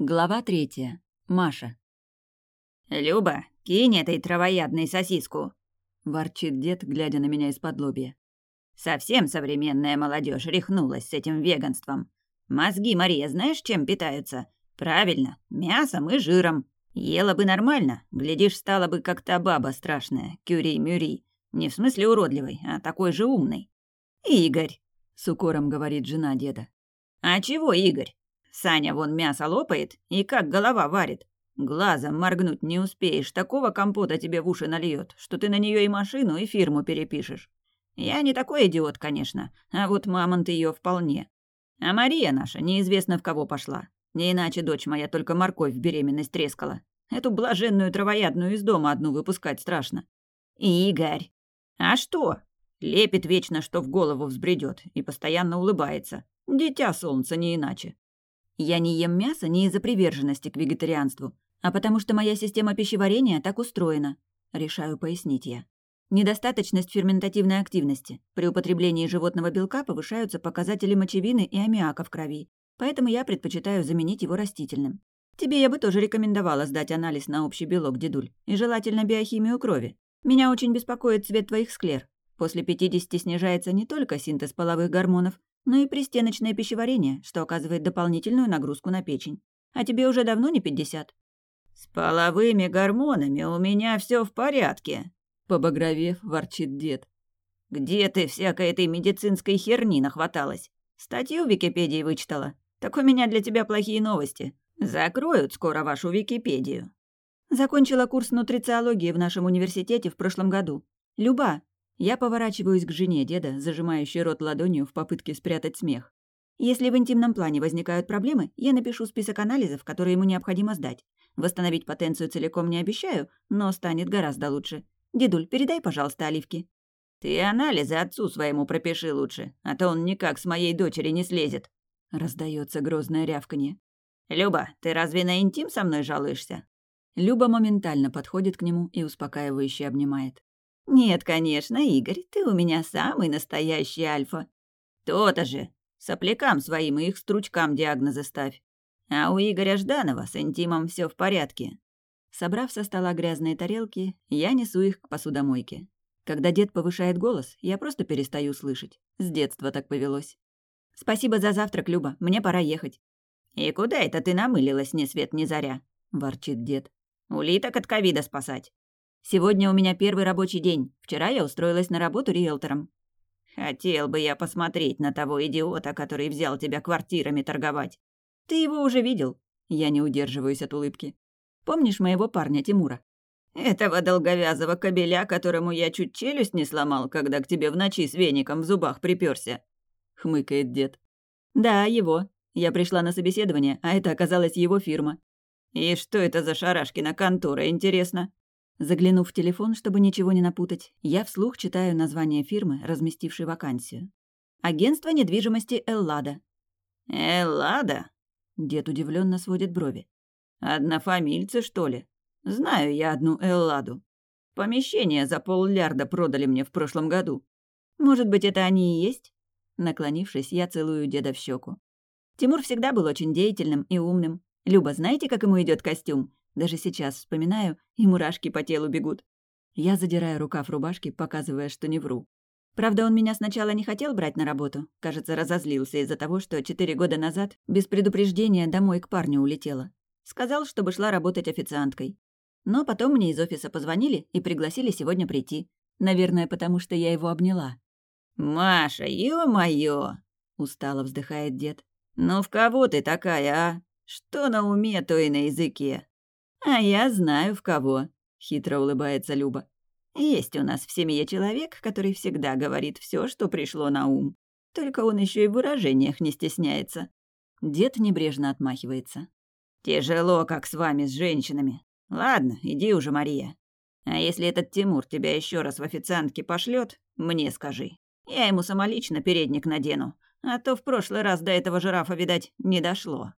Глава третья. Маша. «Люба, кинь этой травоядной сосиску!» — ворчит дед, глядя на меня из-под лобья. «Совсем современная молодежь рехнулась с этим веганством. Мозги, Мария, знаешь, чем питаются? Правильно, мясом и жиром. Ела бы нормально, глядишь, стала бы как та баба страшная, кюри-мюри. Не в смысле уродливой, а такой же умной. Игорь!» — с укором говорит жена деда. «А чего, Игорь? Саня вон мясо лопает и как голова варит. Глазом моргнуть не успеешь, такого компота тебе в уши нальет, что ты на нее и машину, и фирму перепишешь. Я не такой идиот, конечно, а вот мамонт ее вполне. А Мария наша неизвестно в кого пошла. Не иначе дочь моя только морковь в беременность трескала. Эту блаженную травоядную из дома одну выпускать страшно. Игорь! А что? Лепит вечно, что в голову взбредет, и постоянно улыбается. Дитя солнца не иначе. Я не ем мясо не из-за приверженности к вегетарианству, а потому что моя система пищеварения так устроена, решаю пояснить я. Недостаточность ферментативной активности. При употреблении животного белка повышаются показатели мочевины и аммиака в крови, поэтому я предпочитаю заменить его растительным. Тебе я бы тоже рекомендовала сдать анализ на общий белок, дедуль, и желательно биохимию крови. Меня очень беспокоит цвет твоих склер. После 50 снижается не только синтез половых гормонов, но и пристеночное пищеварение, что оказывает дополнительную нагрузку на печень. А тебе уже давно не 50. «С половыми гормонами у меня все в порядке», — побагровев, ворчит дед. «Где ты всякой этой медицинской херни нахваталась? Статью в Википедии вычитала? Так у меня для тебя плохие новости. Закроют скоро вашу Википедию». Закончила курс нутрициологии в нашем университете в прошлом году. Люба, я поворачиваюсь к жене деда, зажимающей рот ладонью в попытке спрятать смех. Если в интимном плане возникают проблемы, я напишу список анализов, которые ему необходимо сдать. Восстановить потенцию целиком не обещаю, но станет гораздо лучше. Дедуль, передай, пожалуйста, оливки. Ты анализы отцу своему пропиши лучше, а то он никак с моей дочери не слезет. Раздается грозное рявканье. Люба, ты разве на интим со мной жалуешься? Люба моментально подходит к нему и успокаивающе обнимает. «Нет, конечно, Игорь, ты у меня самый настоящий альфа. То-то же. Соплякам своим и их стручкам диагнозы ставь. А у Игоря Жданова с интимом все в порядке». Собрав со стола грязные тарелки, я несу их к посудомойке. Когда дед повышает голос, я просто перестаю слышать. С детства так повелось. «Спасибо за завтрак, Люба, мне пора ехать». «И куда это ты намылилась ни свет ни заря?» – ворчит дед. «Улиток от ковида спасать». Сегодня у меня первый рабочий день. Вчера я устроилась на работу риэлтором. Хотел бы я посмотреть на того идиота, который взял тебя квартирами торговать. Ты его уже видел? Я не удерживаюсь от улыбки. Помнишь моего парня Тимура? Этого долговязого кобеля, которому я чуть челюсть не сломал, когда к тебе в ночи с веником в зубах приперся. Хмыкает дед. Да, его. Я пришла на собеседование, а это оказалась его фирма. И что это за шарашкина контора, интересно? Заглянув в телефон, чтобы ничего не напутать, я вслух читаю название фирмы, разместившей вакансию. Агентство недвижимости «Эллада». «Эллада?» Дед удивленно сводит брови. «Однофамильцы, что ли? Знаю я одну Элладу. Помещение за поллярда продали мне в прошлом году. Может быть, это они и есть?» Наклонившись, я целую деда в щеку. Тимур всегда был очень деятельным и умным. Люба, знаете, как ему идет костюм? Даже сейчас вспоминаю, и мурашки по телу бегут. Я задираю рукав рубашки, показывая, что не вру. Правда, он меня сначала не хотел брать на работу. Кажется, разозлился из-за того, что четыре года назад без предупреждения домой к парню улетела. Сказал, чтобы шла работать официанткой. Но потом мне из офиса позвонили и пригласили сегодня прийти. Наверное, потому что я его обняла. «Маша, ё-моё!» — устало вздыхает дед. «Ну в кого ты такая, а? Что на уме, то и на языке?» «А я знаю, в кого», — хитро улыбается Люба. «Есть у нас в семье человек, который всегда говорит все, что пришло на ум. Только он еще и в выражениях не стесняется». Дед небрежно отмахивается. «Тяжело, как с вами, с женщинами. Ладно, иди уже, Мария. А если этот Тимур тебя еще раз в официантке пошлет, мне скажи. Я ему самолично передник надену, а то в прошлый раз до этого жирафа, видать, не дошло».